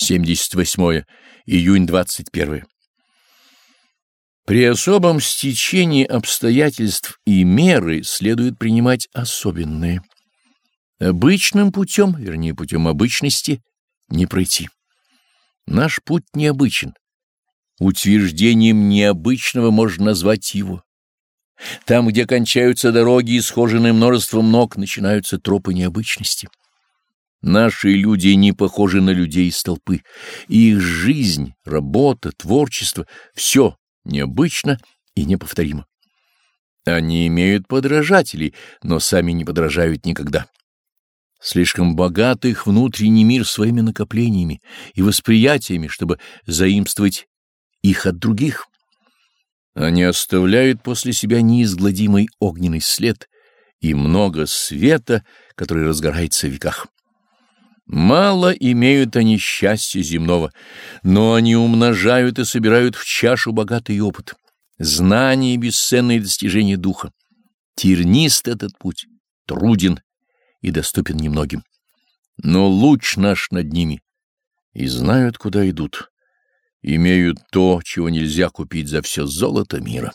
78 июнь 21 При особом стечении обстоятельств и меры следует принимать особенные. Обычным путем, вернее путем обычности, не пройти. Наш путь необычен. Утверждением необычного можно назвать его. Там, где кончаются дороги, исхоженные множеством ног, начинаются тропы необычности. Наши люди не похожи на людей из толпы. Их жизнь, работа, творчество — все необычно и неповторимо. Они имеют подражателей, но сами не подражают никогда. Слишком богат их внутренний мир своими накоплениями и восприятиями, чтобы заимствовать их от других. Они оставляют после себя неизгладимый огненный след и много света, который разгорается в веках. Мало имеют они счастья земного, но они умножают и собирают в чашу богатый опыт, знания и бесценные достижения духа. Тернист этот путь, труден и доступен немногим. Но луч наш над ними, и знают, куда идут, имеют то, чего нельзя купить за все золото мира.